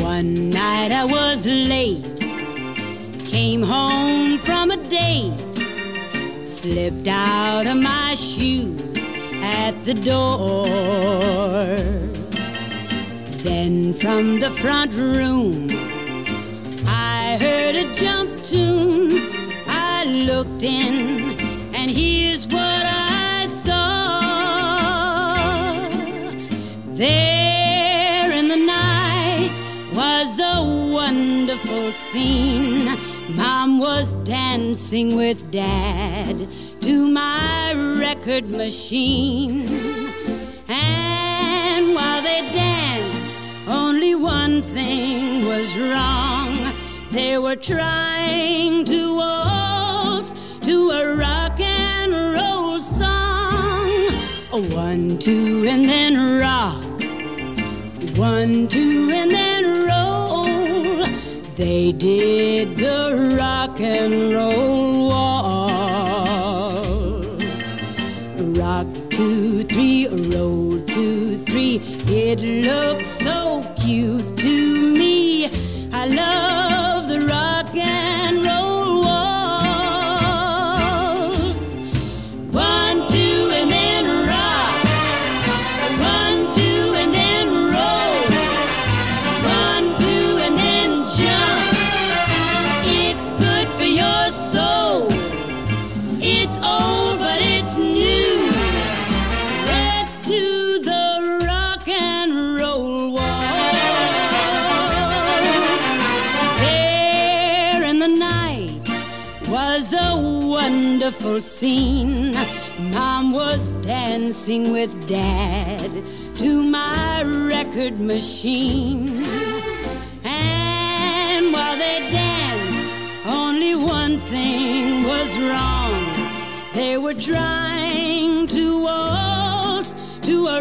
One night I was late, came home from a date, slipped out of my shoes at the door. Then from the front room, I heard a jump tune. I looked in, and here's what I saw. There scene. Mom was dancing with Dad to my record machine. And while they danced, only one thing was wrong. They were trying to waltz to a rock and roll song. A one, two, and then rock. One, two, and then. They did the rock and roll waltz. Rock, two, three, roll, two, three. It looks so cute to me. I love wonderful scene. Mom was dancing with Dad to my record machine. And while they danced, only one thing was wrong. They were trying to waltz to a